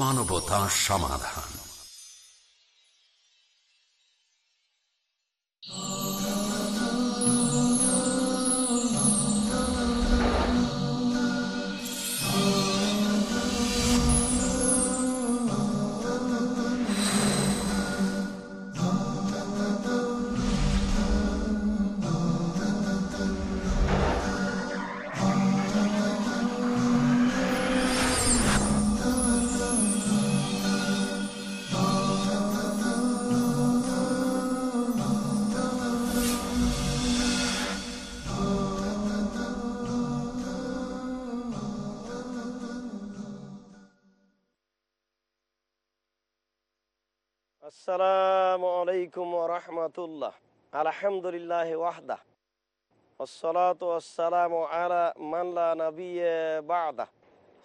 মানবতা সমাধান। আসসালামু আলাইকুম রহমতুল্লাহ। আলহামদুলিল্লাহ ওয়াহদা। আসসালাতু আসসালামু আলা মাল্লা নবিয়ে বাদা।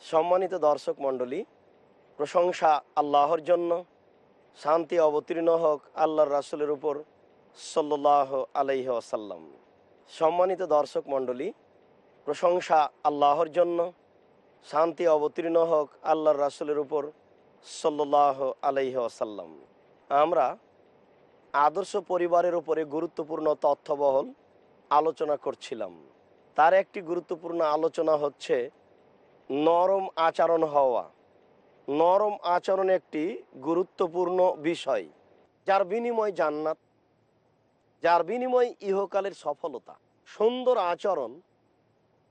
সম্মানিত দর্শক মণ্ডলী, প্রশংসা আল্লাহর জন্য, শান্তি অবতীর্ণ হোক আল্লাহর রাসুলের উপর সাল্লাহ আলাইহ আসাল্লাম সম্মানিত দর্শক মণ্ডলী, প্রশংসা আল্লাহর জন্য, শান্তি অবতীর্ণ হোক আল্লাহর রাসুলের উপর সাল্লাহ আলাইহ আসাল্লাম আমরা আদর্শ পরিবারের উপরে গুরুত্বপূর্ণ তথ্যবহল আলোচনা করছিলাম। তার একটি গুরুত্বপূর্ণ আলোচনা হচ্ছে নরম আচরণ হওয়া। নরম আচরণ একটি গুরুত্বপূর্ণ বিষয়, যার বিনিময় জান্নাত, যার বিনিময় ইহকালের সফলতা। সুন্দর আচরণ,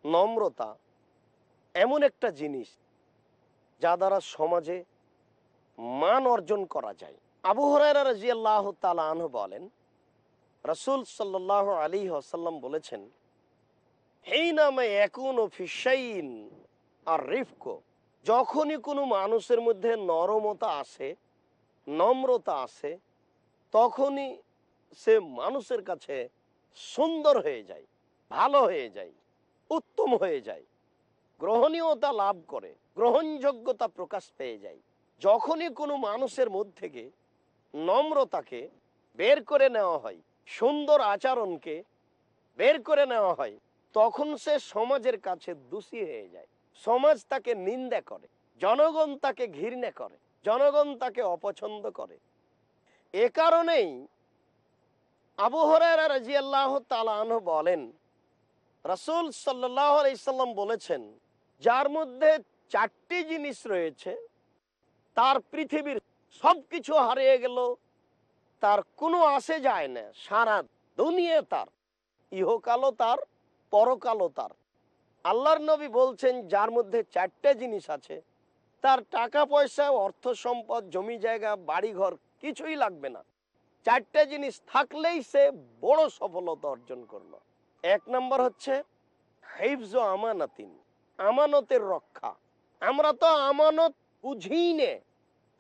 নম্রতা এমন একটা জিনিস যা দ্বারা সমাজে মান অর্জন করা যায়। আবু হরাইরা রাজিয়াল্লাহ তালাহ বলেন, রসুল সাল্লাহ আলী আসাল্লাম বলেছেন হেই নামে একুন ও ফিসাইন আর রিফকো যখনই কোনো মানুষের মধ্যে নরমতা আসে, নম্রতা আসে, তখনই সে মানুষের কাছে সুন্দর হয়ে যায়, ভালো হয়ে যায়, উত্তম হয়ে যায়, গ্রহণীয়তা লাভ করে, গ্রহণযোগ্যতা প্রকাশ পেয়ে যায়। যখনই কোনো মানুষের মধ্যে থেকে নম্রতাকে বের করে নেওয়া হয়, সুন্দর আচরণকে বের করে নেওয়া হয়, তখন সে সমাজের কাছে দোষী হয়ে যায়। সমাজ তাকে নিন্দা করে, জনগণ তাকে ঘৃণা করে, জনগণ তাকে অপছন্দ করে। এ কারণেই আবু হরারা তালাহ বলেন, রাসুল সাল্লাহ আলাইসাল্লাম বলেছেন, যার মধ্যে চারটি জিনিস রয়েছে, তার পৃথিবীর সবকিছু হারিয়ে গেল। তার কোনো আসে যায় না, সারা দুনিয়া তার, ইহকালও তার, পরকালও তার। আল্লাহর নবী বলছেন, যার মধ্যে চারটে জিনিস আছে, তার টাকা পয়সা, অর্থ সম্পদ, জমি জায়গা, বাড়িঘর কিছুই লাগবে না। চারটে জিনিস থাকলেই সে বড় সফলতা অর্জন করল। এক নম্বর হচ্ছে হাইফজ আমানাতিন, আমানতের রক্ষা। আমরা তো আমানত বুঝি নে।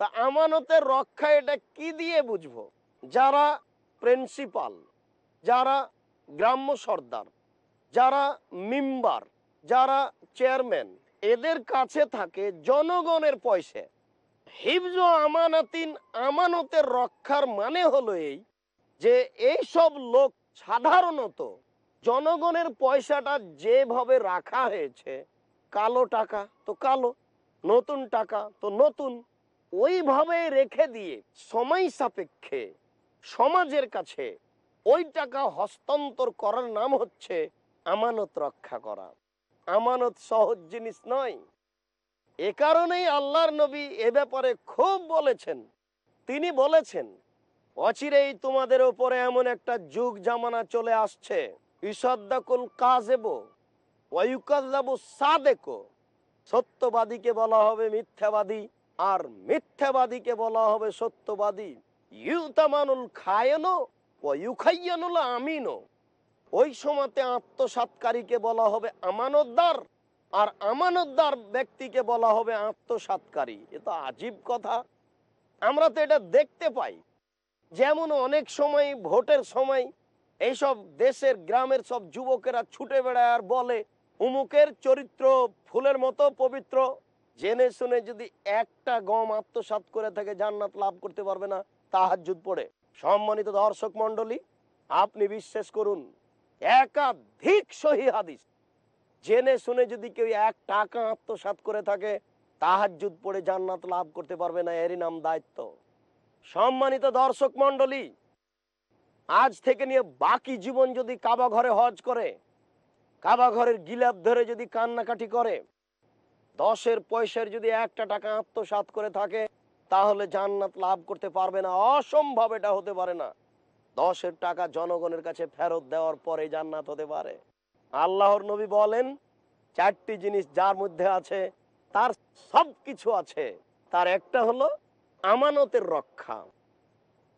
তা আমানতের রক্ষা এটা কি দিয়ে বুঝব? যারা প্রিন্সিপাল, যারা গ্রাম্য সর্দার, যারা মেম্বার, যারা চেয়ারম্যান, এদের কাছে থাকে জনগণের পয়সা। হিফজ আমানাতিন আমানতের রক্ষার মানে হলো এই যে এই সব লোক সাধারণত জনগণের পয়সাটা যেভাবে রাখা হয়েছে, কালো টাকা তো কালো, নতুন টাকা তো নতুন ওইভাবে রেখে দিয়ে সময় সাপেক্ষে সমাজের কাছে ওই টাকা হস্তান্তর করার নাম হচ্ছে আমানত রক্ষা করা। আমানত সহজ জিনিস নয়। এ কারণেই আল্লাহর নবী এ ব্যাপারে খুব বলেছেন। তিনি বলেছেন, অচিরেই তোমাদের ওপরে এমন একটা যুগ জামানা চলে আসছে। সাদেকো। সত্যবাদীকে বলা হবে মিথ্যাবাদী। আর মিথ্যাবাদীকে বলা হবে সত্যবাদী। ইউতামানুল খায়নো ও ইউখাইয়ানুল আমিনো। ওই সময়তে আত্মসাতকারীকে বলা হবে আমানতদার আর আমানতদার ব্যক্তিকে বলা হবে আত্মসাতকারী এ তো আজীব কথা। আমরা তো এটা দেখতে পাই। যেমন অনেক সময়, ভোটের সময় এইসব দেশের, গ্রামের সব যুবকেরা ছুটে বেড়ায় আর বলে, উমুকের চরিত্র ফুলের মতো পবিত্র জেনে শুনে যদি একটা গম আত্মসাত করে থাকে, জান্নাত লাভ করতে পারবে না তাহাজুদ পড়ে। সম্মানিত দর্শক মন্ডলী আপনি বিশ্বাস করুন, একাধিক সহি হাদিস। জেনে শুনে যদি কেউ এক টাকা আত্মসাৎ করে থাকে, তাহাজ্জুদ পড়ে জান্নাত লাভ করতে পারবে না, এরই নাম দায়িত্ব। সম্মানিত দর্শক মন্ডলী আজ থেকে নিয়ে বাকি জীবন যদি কাবা ঘরে হজ করে কাবা ঘরের গিলাপ ধরে যদি কান্নাকাটি করে দশের পয়সার যদি একটা টাকা আত্মসাৎ করে থাকে, তাহলে জান্নাত লাভ করতে পারবে না। অসম্ভব এটা হতে পারে না। দশের টাকা জনগণের কাছে ফেরত দেওয়ার পরে জান্নাত হতে পারে। আল্লাহর নবী বলেন, চারটি জিনিস যার মধ্যে আছে, তার সব কিছু আছে। তার একটা হলো আমানতের রক্ষা।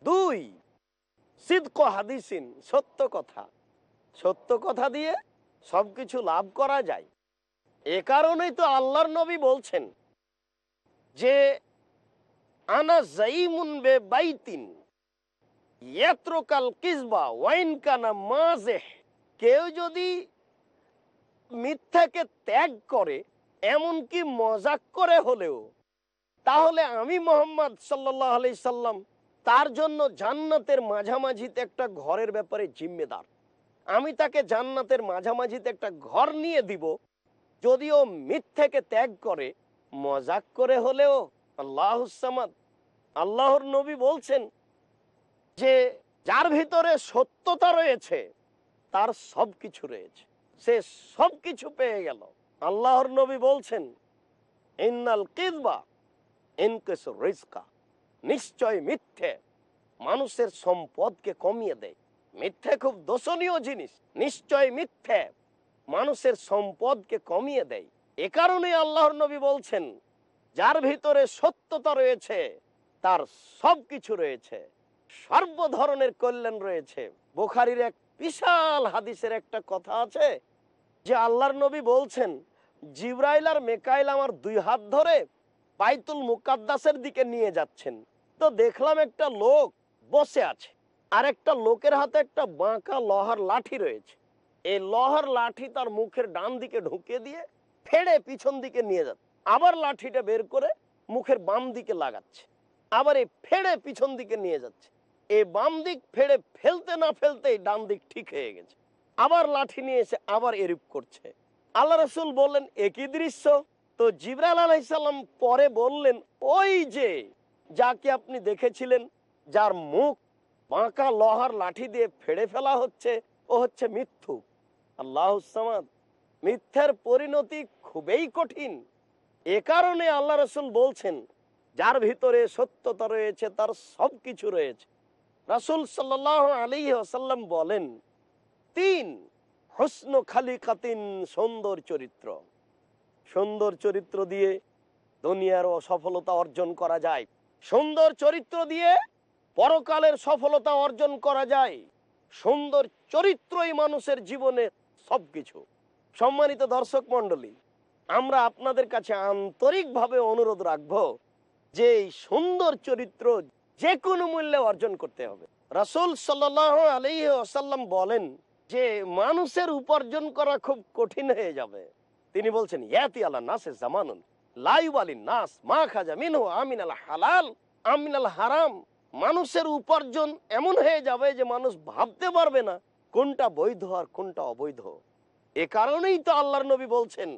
দুই, সিদ্ক হাদিসিন, সত্য কথা। সত্য কথা দিয়ে সবকিছু লাভ করা যায়। এ কারণেই তো আল্লাহর নবী বলছেন যে, আনা জাইমুন বে বাইতিন, ইয়াত্রকাল কিসবা ওয়াইন কানা মাজেহ কেউ যদি মিথ্যাকে ত্যাগ করে, এমনকি মজাক করে হলেও, তাহলে আমি মোহাম্মদ সাল্লাহ আলি সাল্লাম তার জন্য জান্নাতের মাঝামাঝিতে একটা ঘরের ব্যাপারে জিম্মেদার। আমি তাকে জান্নাতের মাঝামাঝিতে একটা ঘর নিয়ে দিব যদিও মিথ্যাকে ত্যাগ করে, মজাক করে হলেও আল্লাহ আল্লাহর নবী বলছেন যে যার ভিতরে সত্যতা রয়েছে, তার সব কিছু রয়েছে। সে সব কিছু পেয়ে গেল। আল্লাহর নবী বলছেন, ইন্নাল কিদবা ইনকেস রিস্কা নিশ্চয় মিথ্যে মানুষের সম্পদকে কমিয়ে দেয়। মিথ্যে খুব দোষণীয় জিনিস, নিশ্চয় মিথ্যে। মানুষের সম্পদকে কমিয়ে দেয়। এ কারণে আল্লাহর নবী বলছেন, যার ভিতরে সত্যতা রয়েছে, তার সব কিছু রয়েছে, সর্ব ধরনের কল্যাণ রয়েছে। বোখারির এক বিশাল হাদিসের একটা কথা আছে, যে আল্লাহর নবী বলছেন, জিব্রাইল আর মেকাইল আমার দুই হাত ধরে বাইতুল মুকাদ্দাসের দিকে নিয়ে যাচ্ছেন। তো দেখলাম একটা লোক বসে আছে, আর একটা লোকের হাতে একটা বাঁকা লোহার লাঠি রয়েছে। এই লোহার লাঠি তার মুখের ডান দিকে ঢুকিয়ে দিয়ে ফেড়ে পিছন দিকে নিয়ে যাচ্ছে। আবার লাঠিটা বের করে মুখের বাম দিকে লাগাচ্ছে। আবার এই ফেড়ে পিছন দিকে নিয়ে যাচ্ছে। এই বাম দিক ফেড়ে ফেলতে না ফেলতে ডান দিক ঠিক হয়ে গেছে। আবার লাঠি নিয়ে এসে আবার এরূপ করছে। আল্লাহ রসুল বললেন, একই দৃশ্য? তো জিবরাল আলাইসাল্লাম পরে বললেন, ওই যে যাকে আপনি দেখেছিলেন, যার মুখ বাঁকা লহার লাঠি দিয়ে ফেড়ে ফেলা হচ্ছে, ও হচ্ছে মিথ্যু আল্লাহ মিথ্যার পরিণতি খুবই কঠিন। এ কারণে আল্লাহ রসুল বলছেন, যার ভিতরে সত্যতা রয়েছে, তার সব কিছু রয়েছে। রাসুল সাল্লাহ আলী আসাল্লাম বলেন, তিন, হসন খালি কাতিন সুন্দর চরিত্র। সুন্দর চরিত্র দিয়ে দুনিয়ার সফলতা অর্জন করা যায়। সুন্দর চরিত্র দিয়ে পরকালের সফলতা অর্জন করা যায়। সুন্দর চরিত্রই মানুষের জীবনে সবকিছু। সম্মানিত দর্শক মন্ডলী আমরা আপনাদের কাছে আন্তরিকভাবে অনুরোধ রাখব যে এই সুন্দর চরিত্র যে কোনো মূল্যে অর্জন করতে হবে। রাসুল সাল্লাহ আলী আসাল্লাম বলেন যে, মানুষের উপার্জন করা খুব কঠিন হয়ে যাবে। তিনি বলছেন, ইয়াতি আল্লাহ নাসে জামানুন লাইব আলী নাস, মা খাজা মিনহু আমিন আল হালাল আমিন আল হারাম। মানুষের উপার্জন এমন হয়ে যাবে যে, মানুষ ভাবতে পারবে না কোনটা বৈধ আর কোনটা অবৈধ? এ কারণেই তো আল্লাহর নবী বলছেন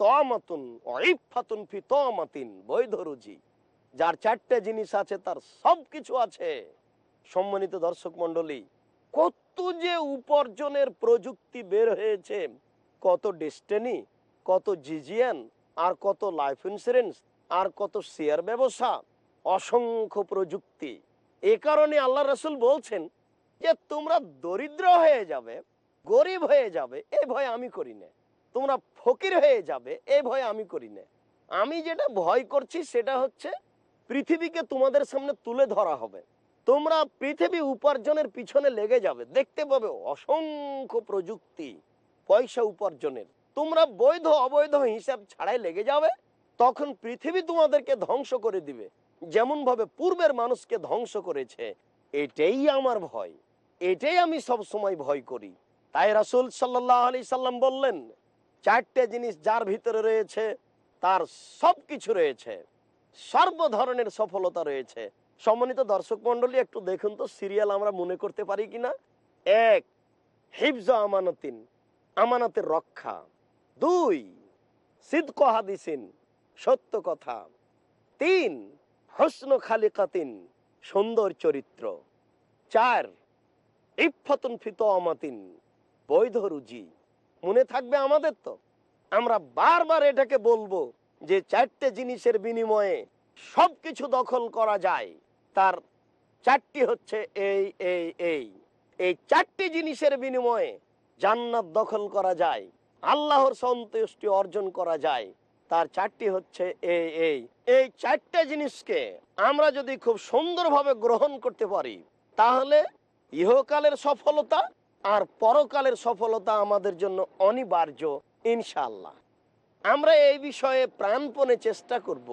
তমাতুন অইফাতুন ফি তমাতিন বৈধ রুজি। যার চারটে জিনিস আছে, তার সব কিছু আছে। সম্মানিত দর্শক মন্ডলী কত যে উপার্জনের প্রযুক্তি বের হয়েছে, কত ডেস্টেনি কত জিজিয়ান আর কত লাইফ ইন্সুরেন্স আর কত শেয়ার ব্যবসা, অসংখ্য প্রযুক্তি। এ কারণে আল্লাহ রসুল বলছেন যে তোমরা দরিদ্র হয়ে যাবে, গরিব হয়ে যাবে, এ ভয় আমি করি না তোমরা ফকির হয়ে যাবে, এ ভয় আমি করি না আমি যেটা ভয় করছি সেটা হচ্ছে পৃথিবীকে তোমাদের সামনে তুলে ধরা হবে। তোমরা পৃথিবী উপার্জনের পিছনে লেগে যাবে। দেখতে পাবে অসংখ্য প্রযুক্তি, পয়সা উপার্জনের। তোমরা বৈধ, অবৈধ হিসাব ছাড়াই লেগে যাবে, তখন পৃথিবী তোমাদেরকে ধ্বংস করে দিবে। যেমন ভাবে পূর্বের মানুষকে ধ্বংস করেছে, এটাই আমার ভয়। এটাই আমি সব সময় ভয় করি। তাই রাসুল সাল্লাহ আলি সাল্লাম বললেন, চারটে জিনিস যার ভিতরে রয়েছে, তার সব কিছু রয়েছে। সর্ব ধরনের সফলতা রয়েছে। সম্মানিত দর্শক মন্ডলী একটু দেখুন তো সিরিয়াল আমরা মনে করতে পারি কিনা। এক, হিফজ আমানতিন, আমানতের রক্ষা। দুই, সিদ্ক হাদিসিন, সত্য কথা। তিন, হসন খালিকাতিন, সুন্দর চরিত্র। চার ইফাতুন ফিত আমাতিন বৈধ রুজি। মনে থাকবে আমাদের তো। আমরা বারবার এটাকে বলব যে চারটে জিনিসের বিনিময়ে সবকিছু দখল করা যায়। তার চারটি হচ্ছে এই এই এই। এই চারটি জিনিসের বিনিময়ে জান্নাত দখল করা যায়, আল্লাহর সন্তুষ্টি অর্জন করা যায়। তার চারটি হচ্ছে এই এই। এই চারটে জিনিসকে আমরা যদি খুব সুন্দরভাবে গ্রহণ করতে পারি, তাহলে ইহকালের সফলতা আর পরকালের সফলতা আমাদের জন্য অনিবার্য ইনশাল্লাহ আমরা এই বিষয়ে প্রাণপণে চেষ্টা করব।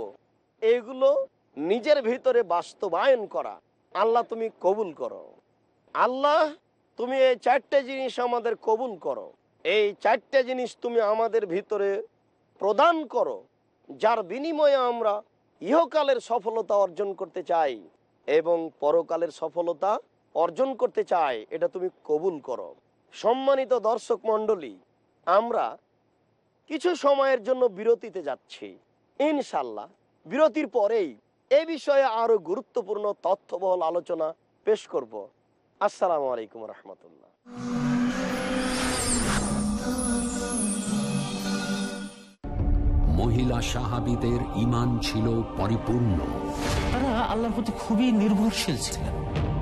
এগুলো নিজের ভিতরে বাস্তবায়ন করা। আল্লাহ তুমি কবুল করো। আল্লাহ, তুমি এই চারটে জিনিস আমাদের কবুল করো। এই চারটে জিনিস তুমি আমাদের ভিতরে প্রদান করো, যার বিনিময়ে আমরা ইহকালের সফলতা অর্জন করতে চাই এবং পরকালের সফলতা অর্জন করতে চায় এটা তুমি কবুল করো। সম্মানিত দর্শক মণ্ডলী আমরা কিছু সময়ের জন্য বিরতিতে যাচ্ছি। ইনশাল্লাহ বিরতির পরেই এ বিষয়ে আরও গুরুত্বপূর্ণ তথ্যবহল আলোচনা পেশ করব। আসসালামু আলাইকুম রহমতুল্লাহ। মহিলা সাহাবিদের ইমান ছিল পরিপূর্ণ। তারা আল্লাহর প্রতি খুবই নির্ভরশীল ছিলেন।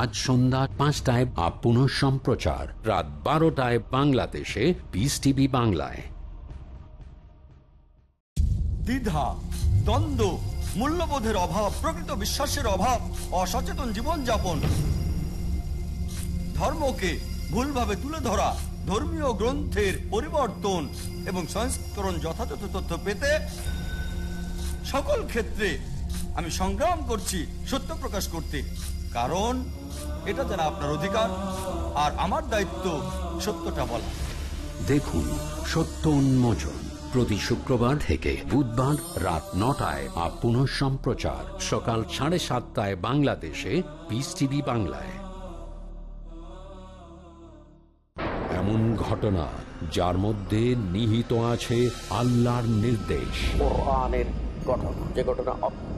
আজ সন্ধ্যা পাঁচটায় আপ পুনঃ সম্প্রচার। রাত বারোটায় বাংলাদেশে পিস টিভি বাংলায়। দ্বিধা, দ্বন্দ্ব, মূল্যবোধের অভাব, প্রকৃত বিশ্বাসের অভাব, অসচেতন জীবনযাপন। ধর্মকে ভুলভাবে তুলে ধরা, ধর্মীয় গ্রন্থের পরিবর্তন এবং সংস্করণ যথাযথ তথ্য পেতে সকল ক্ষেত্রে আমি সংগ্রাম করছি সত্য প্রকাশ করতে। কারণ এটা যারা আপনার অধিকার আর আমার দায়িত্ব সত্যটা বলা। দেখুন সত্য উন্মোচন প্রতি শুক্রবার থেকে বুধবার রাত নটায় পুনঃ সম্প্রচার সকাল সাড়ে সাতটায় বাংলাদেশে পিস টিভি বাংলায়। এমন ঘটনা যার মধ্যে নিহিত আছে আল্লাহর নির্দেশ। কোরআনের যে ঘটনা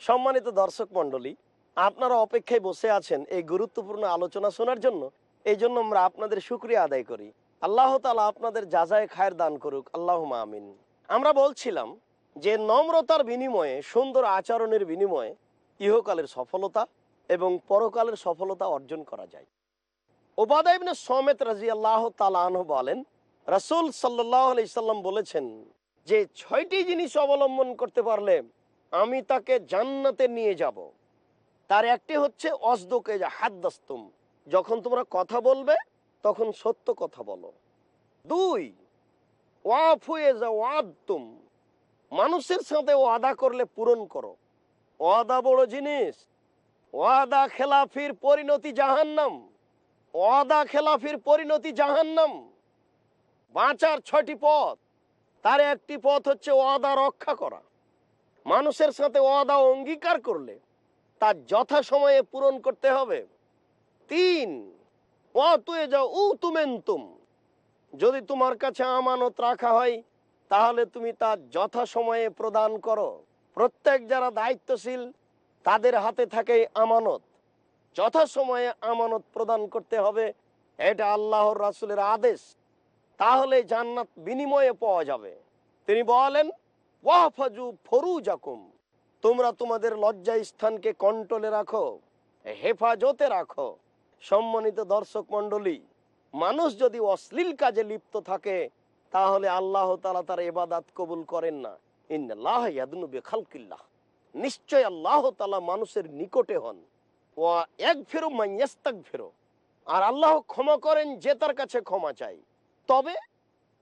সম্মানিত দর্শক মণ্ডলী, আপনারা অপেক্ষায় বসে আছেন এই গুরুত্বপূর্ণ আলোচনা শোনার জন্য। এই জন্য আমরা আপনাদের শুক্রিয়া আদায় করি। আল্লাহ তালা আপনাদের যাজায় খায়ের দান করুক আল্লাহ আমিন। আমরা বলছিলাম যে নম্রতার বিনিময়ে, সুন্দর আচরণের বিনিময়ে ইহকালের সফলতা এবং পরকালের সফলতা অর্জন করা যায়। ওবাদাইবনে সমেত রাজি আল্লাহ তালাহ বলেন, রাসুল সাল্লাহ আলাইসাল্লাম বলেছেন যে, ছয়টি জিনিস অবলম্বন করতে পারলে আমি তাকে জান্নাতে নিয়ে যাব। তার একটি হচ্ছে, অসদকে হাদ্দাস্তুম। যখন তোমরা কথা বলবে, তখন সত্য কথা বলো। দুই, ওয়াফুয়ে যা ওয়াদতুম। মানুষের সাথে ওয়াদা করলে পূরণ করো। ওয়াদা বড় জিনিস। ওয়াদা খেলাফির পরিণতি জাহান্নাম। ওয়াদা খেলাফির পরিণতি জাহান্নাম। বাঁচার ছয়টি পথ। তার একটি পথ হচ্ছে ওয়াদা রক্ষা করা। মানুষের সাথে ওয়াদা অঙ্গীকার করলে তার যথাসময়ে পূরণ করতে হবে। তিন তুমেন্তুম যদি তোমার কাছে আমানত রাখা হয়, তাহলে তুমি তা যথাসময়ে প্রদান করো। প্রত্যেক যারা দায়িত্বশীল, তাদের হাতে থাকে আমানত। যথাসময়ে আমানত প্রদান করতে হবে, এটা আল্লাহর রাসুলের আদেশ। তাহলে জান্নাত বিনিময়ে পাওয়া যাবে। তিনি বলেন ওয়াফাজু ফরুজাকুম। তোমরা তোমাদের লজ্জা স্থানকে কন্ট্রোলে রাখো, হেফাজতে রাখো। সম্মানিত দর্শক মণ্ডলী, মানুষ যদি অশ্লীল কাজে লিপ্ত থাকে, তাহলে আল্লাহ তালা তার এবাদাত কবুল করেন না। ইন্নাল্লাহ ইয়াদনুবে খালকিল্লাহ নিশ্চয় আল্লাহ তালা মানুষের নিকটে হন। ও এক ফেরো মাইয়াস্তাক ফেরো আর আল্লাহ ক্ষমা করেন যে তার কাছে ক্ষমা চাই তবে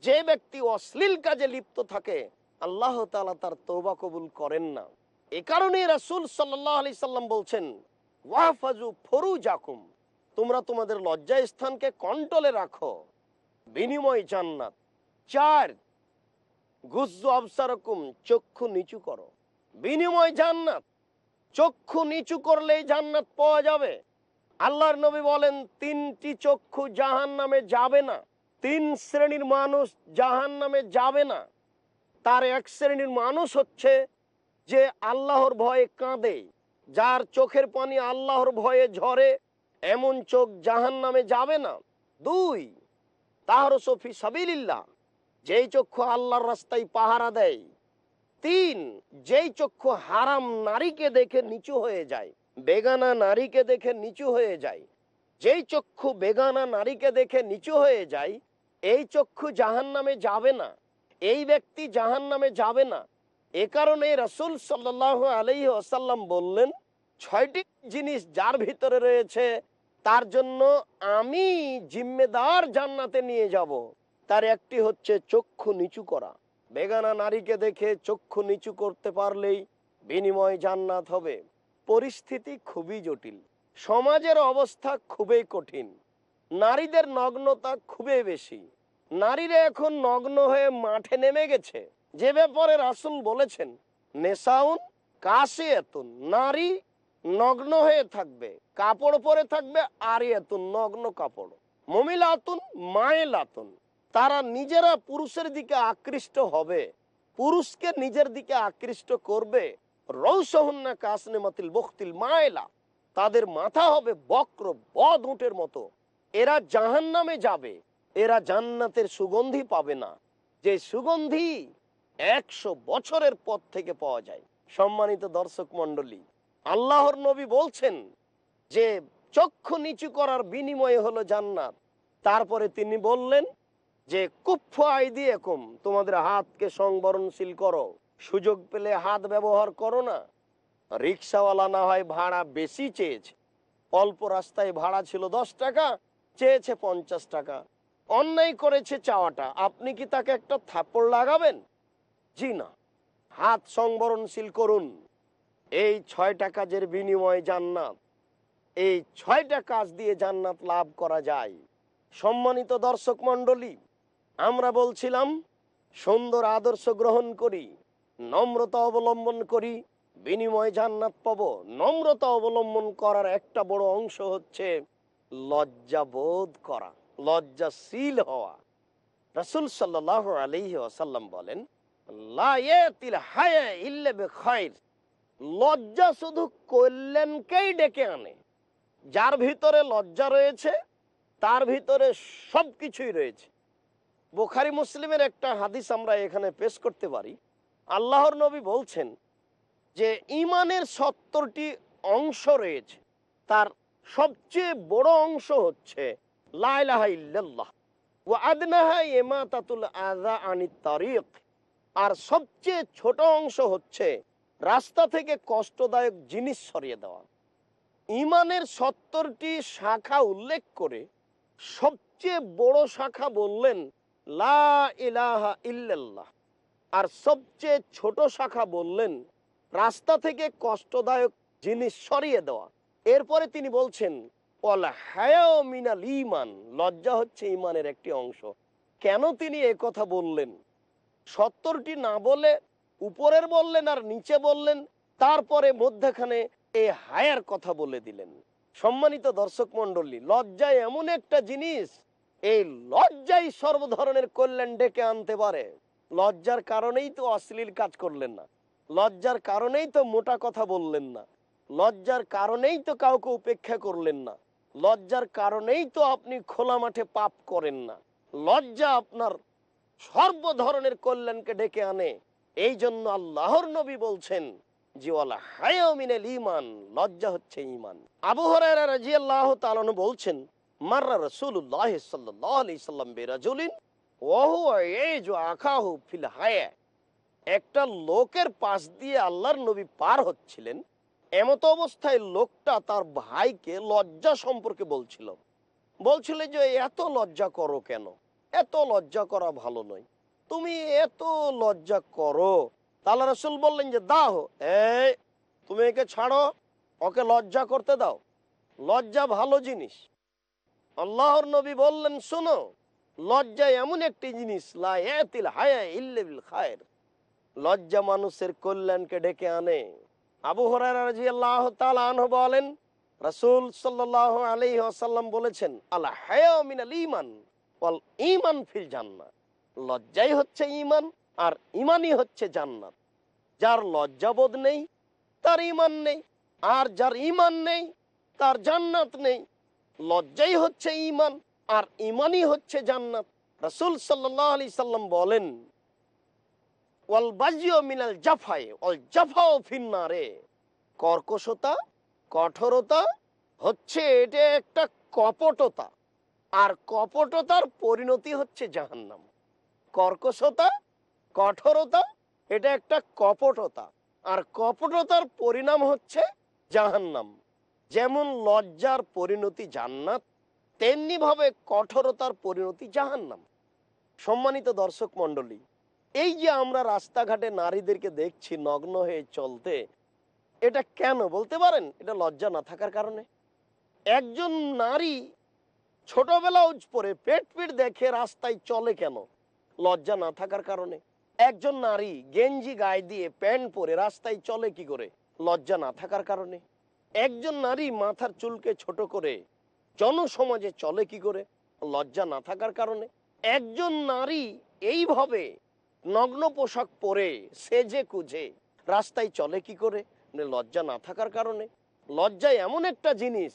যে ব্যক্তি অশ্লীল কাজে লিপ্ত থাকে আল্লাহ তালা তার তৌবা কবুল করেন না। এ কারণে রাসুল সাল্লাহ আলি সাল্লাম বলছেন ওয়াফাজু ফরু জাকুম তোমরা তোমাদের লজ্জা স্থানকে কন্ট্রোলে রাখো। বিনিময় জান্নাত। চার গুজ্জু আবসারকুম, চক্ষু নিচু করো। বিনিময় জান্নাত। চক্ষু নিচু করলেই জান্নাত পাওয়া যাবে। আল্লাহর নবী বলেন, তিনটি চক্ষু জাহান নামে যাবে না। তিন শ্রেণির মানুষ জাহান নামে যাবে না। তার এক শ্রেণির মানুষ হচ্ছে যে আল্লাহর ভয়ে কাঁদে, যার চোখের পানি আল্লাহর ভয়ে ঝরে, এমন চোখ জাহান নামে যাবে না। দুই তাহার সফি সাবিল্লাহ যেই চক্ষু আল্লাহর রাস্তায় পাহারা দেয়। তিন, যেই চক্ষু হারাম নারীকে দেখে নিচু হয়ে যায়, বেগানা নারীকে দেখে নিচু হয়ে যায়। যেই চক্ষু বেগানা নারীকে দেখে নিচু হয়ে যায়, এই চক্ষু জাহান নামে যাবে না। এই ব্যক্তি জাহান নামে যাবে না। এ কারণে রসুল সাল্লাহ আলহি আসাল্লাম বললেন, ছয়টি জিনিস যার ভিতরে রয়েছে, তার জন্য আমি জিম্মেদার জান্নাতে নিয়ে যাব। তার একটি হচ্ছে চক্ষু নিচু করা। বেগানা নারীকে দেখে চক্ষু নিচু করতে পারলেই বিনিময় জান্নাত হবে। পরিস্থিতি খুবই জটিল। সমাজের অবস্থা খুবই কঠিন। নারীদের নগ্নতা খুবই বেশি। নারীরা এখন নগ্ন হয়ে মাঠে নেমে গেছে। যে ব্যাপারে রাসুল বলেছেন, নেশাউন কাশে এতুন নারী নগ্ন হয়ে থাকবে, কাপড় পরে থাকবে আর এতুন নগ্ন কাপড়। মমিলাতুন, মায়েলাতুন, তারা নিজেরা পুরুষের দিকে আকৃষ্ট হবে, পুরুষকে নিজের দিকে আকৃষ্ট করবে। রৌসহন্না কাসনে মাতিল বখতিল মায়েলা, তাদের মাথা হবে বক্র বদ উটের মতো। এরা জাহান নামে যাবে। এরা জান্নাতের সুগন্ধি পাবে না। যে সুগন্ধি একশো বছরের পর থেকে পাওয়া যায়। সম্মানিত দর্শক মন্ডলী আল্লাহর নবী বলছেন যে চক্ষু নিচু করার বিনিময়ে হলো জান্নাত। তারপরে তিনি বললেন যে কুফ আই দিয়ে একুম তোমাদের হাতকে সংবরণশীল করো। সুযোগ পেলে হাত ব্যবহার করো না। রিক্সাওয়ালা না হয় ভাড়া বেশি চেয়েছে। অল্প রাস্তায় ভাড়া ছিল দশ টাকা, চেয়েছে পঞ্চাশ টাকা। অন্যায় করেছে চাওয়াটা, আপনি কি তাকে একটা থাপ্পড় লাগাবেন? জি না। হাত সংবরণশীল করুন। এই ছয়টা কাজের বিনিময়ে জান্নাত, এই ছয়টা কাজ দিয়ে জান্নাত লাভ করা যায়। সম্মানিত দর্শক মন্ডলী আমরা বলছিলাম, সুন্দর আদর্শ গ্রহণ করি, নম্রতা অবলম্বন করি, বিনিময় জান্নাত পাব। নম্রতা অবলম্বন করার একটা বড় অংশ হচ্ছে লজ্জাবোধ করা। লজ্জাশীল হওয়া। রসুল সাল্লাহ আলহি আসাল্লাম বলেন। লজ্জা শুধু কল্যাণকেই ডেকে আনে। যার ভিতরে লজ্জা রয়েছে, তার ভিতরে সব কিছুই রয়েছে। বোখারি মুসলিমের একটা হাদিস আমরা এখানে পেশ করতে পারি। আল্লাহর নবী বলছেন যে, ইমানের সত্তরটি অংশ রয়েছে। তার সবচেয়ে বড় অংশ হচ্ছে আর সবচেয়ে ছোট অংশ হচ্ছে রাস্তা থেকে কষ্টদায়ক জিনিস সরিয়ে দেওয়া। ইমানের সত্তরটি শাখা উল্লেখ করে সবচেয়ে বড় শাখা বললেন, লা ইলাহা ইল্লাল্লাহ। আর সবচেয়ে ছোট শাখা বললেন, রাস্তা থেকে কষ্টদায়ক জিনিস সরিয়ে দেওয়া। এরপরে তিনি বলছেন ইমান লজ্জা হচ্ছে ইমানের একটি অংশ। কেন তিনি এ কথা বললেন? সত্তরটি না বলে, উপরের বললেন আর নিচে বললেন, তারপরে মধ্যখানে এই হায়ার কথা বলে দিলেন। সম্মানিত দর্শক মন্ডলী লজ্জায় এমন একটা জিনিস, এই লজ্জাই সর্ব ধরনের কল্যাণ ডেকে আনতে পারে। লজ্জার কারণেই তো অশ্লীল কাজ করলেন না। লজ্জার কারণেই তো মোটা কথা বললেন না। লজ্জার কারণেই তো কাউকে উপেক্ষা করলেন না। লজ্জার কারণেই তো আপনি খোলা মাঠে পাপ করেন না। লজ্জা আপনার সর্ব ধরনের কল্যাণকে ডেকে আনে। এই জন্য আল্লাহর নবী বলছেন ইমান লজ্জা হচ্ছে ইমান রাদিয়াল্লাহু তাআলা আনহু বলছেন বিরাজুলিন ইয়াজু আখাহু একটা লোকের পাশ দিয়ে আল্লাহর নবী পার হচ্ছিলেন। এমত অবস্থায় লোকটা তার ভাইকে লজ্জা সম্পর্কে বলছিল। বলছিল যে, এত লজ্জা করো কেন? এত লজ্জা করা ভালো নয়। তুমি এত লজ্জা করো। তাহলে রসুল বললেন যে দাহ এই, তুমি একে ছাড়ো, ওকে লজ্জা করতে দাও। লজ্জা ভালো জিনিস। আল্লাহর নবী বললেন, শোনো, লজ্জা এমন একটি জিনিস হায়া লজ্জা মানুষের কল্যাণকে ডেকে আনে। আবু তাআলা আনহু বলেন, রাসূল সাল্লাল্লাহু আলাইহি ওয়াসাল্লাম বলেছেন আল্লাহ হায়া মিনাল ঈমান ওয়াল ঈমান ফিল জান্নাহ। লজ্জাই হচ্ছে ইমান আর ইমানই হচ্ছে জান্নাত। যার লজ্জাবোধ নেই, তার ইমান নেই, আর যার ইমান নেই, তার জান্নাত নেই। লজ্জাই হচ্ছে ইমান আর ইমানই হচ্ছে জান্নাত। রাসূল সাল্লাল্লাহু আলাইহি সাল্লাম বলেন ওয়াল মিনাল জাফাই ওয়াল জাফাও ফিন্নারে। কর্কশতা, কঠোরতা, হচ্ছে এটা একটা কপটতা। আর কপটতার পরিণতি হচ্ছে জাহান্নাম। কর্কশতা, কঠোরতা, এটা একটা কপটতা। আর কপটতার পরিণাম হচ্ছে জাহান্নাম। যেমন লজ্জার পরিণতি জান্নাত তেমনি ভাবে কঠোরতার পরিণতি জাহান্নাম। সম্মানিত দর্শক মণ্ডলী এই যে আমরা রাস্তাঘাটে নারীদেরকে দেখছি নগ্ন হয়ে চলতে, এটা কেন বলতে পারেন? এটা লজ্জা না থাকার কারণে? একজন নারী ছোটবেলা উজ পরে পেট পিট দেখে রাস্তায় চলে কেন? লজ্জা না থাকার কারণে? একজন নারী গেঞ্জি গায়ে দিয়ে প্যান্ট পরে রাস্তায় চলে কি করে? লজ্জা না থাকার কারণে? একজন নারী মাথার চুলকে ছোট করে জনসমাজে চলে কি করে? লজ্জা না থাকার কারণে? একজন নারী এইভাবে নগ্ন পোশাক পরে সেজে কুজে, রাস্তায় চলে কি করে? মানে লজ্জা না থাকার কারণে। লজ্জা এমন একটা জিনিস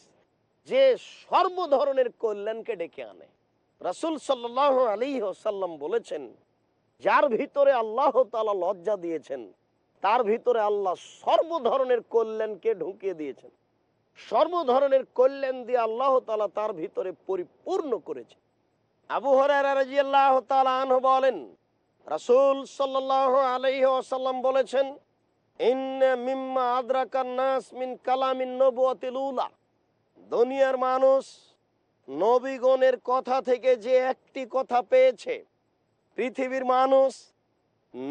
যে সর্ব ধরনের কল্যাণকে ডেকে আনে। রাসুল সাল্লাহ আলী সাল্লাম বলেছেন, যার ভিতরে আল্লাহ তালা লজ্জা দিয়েছেন, তার ভিতরে আল্লাহ সর্ব ধরনের কল্যাণকে ঢুকিয়ে দিয়েছেন। সর্ব ধরনের কল্যাণ দিয়ে আল্লাহ তালা তার ভিতরে পরিপূর্ণ করেছে আবু হরাহ তালা আনহ বলেন রাসুল সাল্লাহ আলাইহি আসাল্লাম বলেছেন মিম্মা আদ্রাকান নাস মিন কালামিন নবুয়াতিল উলা। দুনিয়ার মানুষ নবীগণের কথা থেকে যে একটি কথা পেয়েছে, পৃথিবীর মানুষ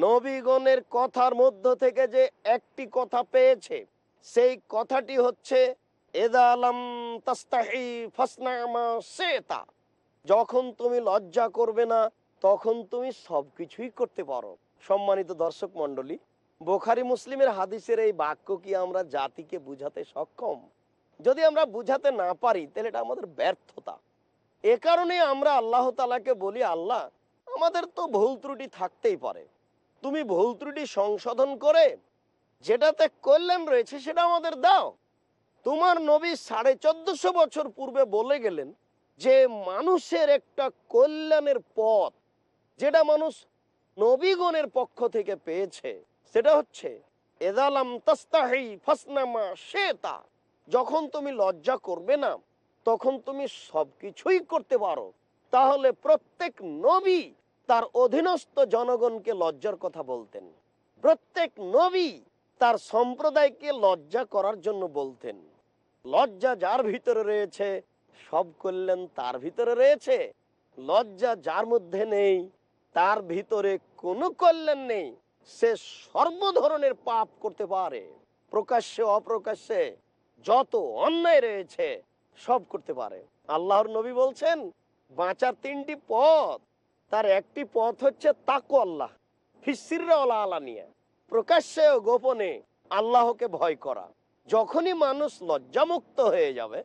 নবীগণের কথার মধ্য থেকে যে একটি কথা পেয়েছে, সেই কথাটি হচ্ছে যখন তুমি লজ্জা করবে না তখন তুমি সবকিছুই করতে পারো। সম্মানিত দর্শক মন্ডলী বোখারি মুসলিমের হাদিসের এই বাক্য কি আমরা জাতিকে বুঝাতে সক্ষম? যদি আমরা বুঝাতে না পারি, তাহলে এটা আমাদের ব্যর্থতা। এ কারণে আমরা আল্লাহ তালাকে বলি, আল্লাহ, আমাদের তো ভুল ত্রুটি থাকতেই পারে। তুমি ভুল ত্রুটি সংশোধন করে যেটাতে কল্যাণ রয়েছে সেটা আমাদের দাও। তোমার নবী সাড়ে চোদ্দশো বছর পূর্বে বলে গেলেন যে, মানুষের একটা কল্যাণের পথ যেটা মানুষ নবীগণের পক্ষ থেকে পেয়েছে, সেটা হচ্ছে, এদালাম তাস্তাহি ফাসনামা শেতা যখন তুমি লজ্জা করবে না, তখন তুমি সবকিছুই করতে পারো। তাহলে প্রত্যেক নবী তার অধীনস্থ জনগণকে লজ্জার কথা বলতেন। প্রত্যেক নবী তার সম্প্রদায়কে লজ্জা করার জন্য বলতেন। লজ্জা যার ভিতরে রয়েছে, সব কল্যাণ তার ভিতরে রয়েছে। লজ্জা যার মধ্যে নেই তার ভিতরে কোনো কল্যাণ নেই। সে সর্ব ধরনের পাপ করতে পারে। প্রকাশ্যে, অপ্রকাশ্যে যত অন্যায় রয়েছে, সব করতে পারে। আল্লাহর নবী বলছেন, বাঁচার তিনটি পথ। তার একটি পথ হচ্ছে তাকু আল্লাহ ফিসিররা আলা নিয়ে প্রকাশ্যে ও গোপনে আল্লাহকে ভয় করা। যখনই মানুষ লজ্জামুক্ত হয়ে যাবে,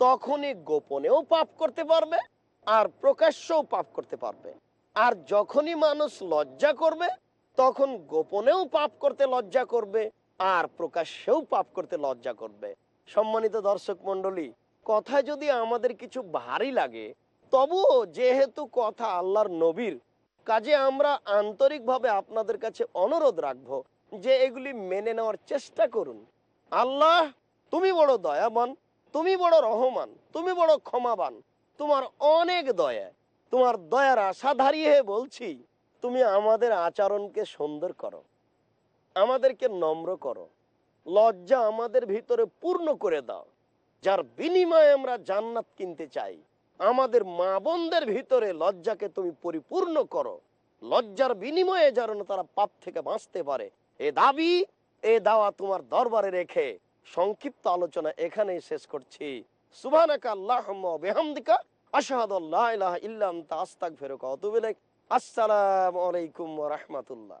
তখনই গোপনেও পাপ করতে পারবে আর প্রকাশ্যও পাপ করতে পারবে। আর যখনই মানুষ লজ্জা করবে, তখন গোপনেও পাপ করতে লজ্জা করবে, আর প্রকাশ্যেও পাপ করতে লজ্জা করবে। সম্মানিত দর্শক মন্ডলী কথা যদি আমাদের কিছু ভারী লাগে, তবুও যেহেতু কথা আল্লাহর নবীর, কাজে আমরা আন্তরিকভাবে আপনাদের কাছে অনুরোধ রাখব যে এগুলি মেনে নেওয়ার চেষ্টা করুন। আল্লাহ, তুমি বড় দয়াবান, তুমি বড় রহমান, তুমি বড় ক্ষমাবান, তোমার অনেক দয়া। তোমার দয়ার আশা দাঁড়িয়ে বলছি, তুমি আমাদের আচরণকে সুন্দর করো, আমাদেরকে নম্র করো, লজ্জা আমাদের ভিতরে পূর্ণ করে দাও, যার বিনিময়ে আমরা জান্নাত কিনতে চাই। আমাদের মা বোনদের ভিতরে লজ্জাকে তুমি পরিপূর্ণ করো, লজ্জার বিনিময়ে যেন তারা পাপ থেকে বাঁচতে পারে। এ দাবি, এ দাওয়া তোমার দরবারে রেখে সংক্ষিপ্ত আলোচনা এখানেই শেষ করছি। সুবহানাকা আল্লাহুম্মা ওয়া বিহামদিকা। আশহাদু আল্লা ইলাহা ইল্লা আনতা আস্তাগফিরুকা ওয়া আতুবু ইলাইক। আসসালামু আলাইকুম রাহমাতুল্লাহ।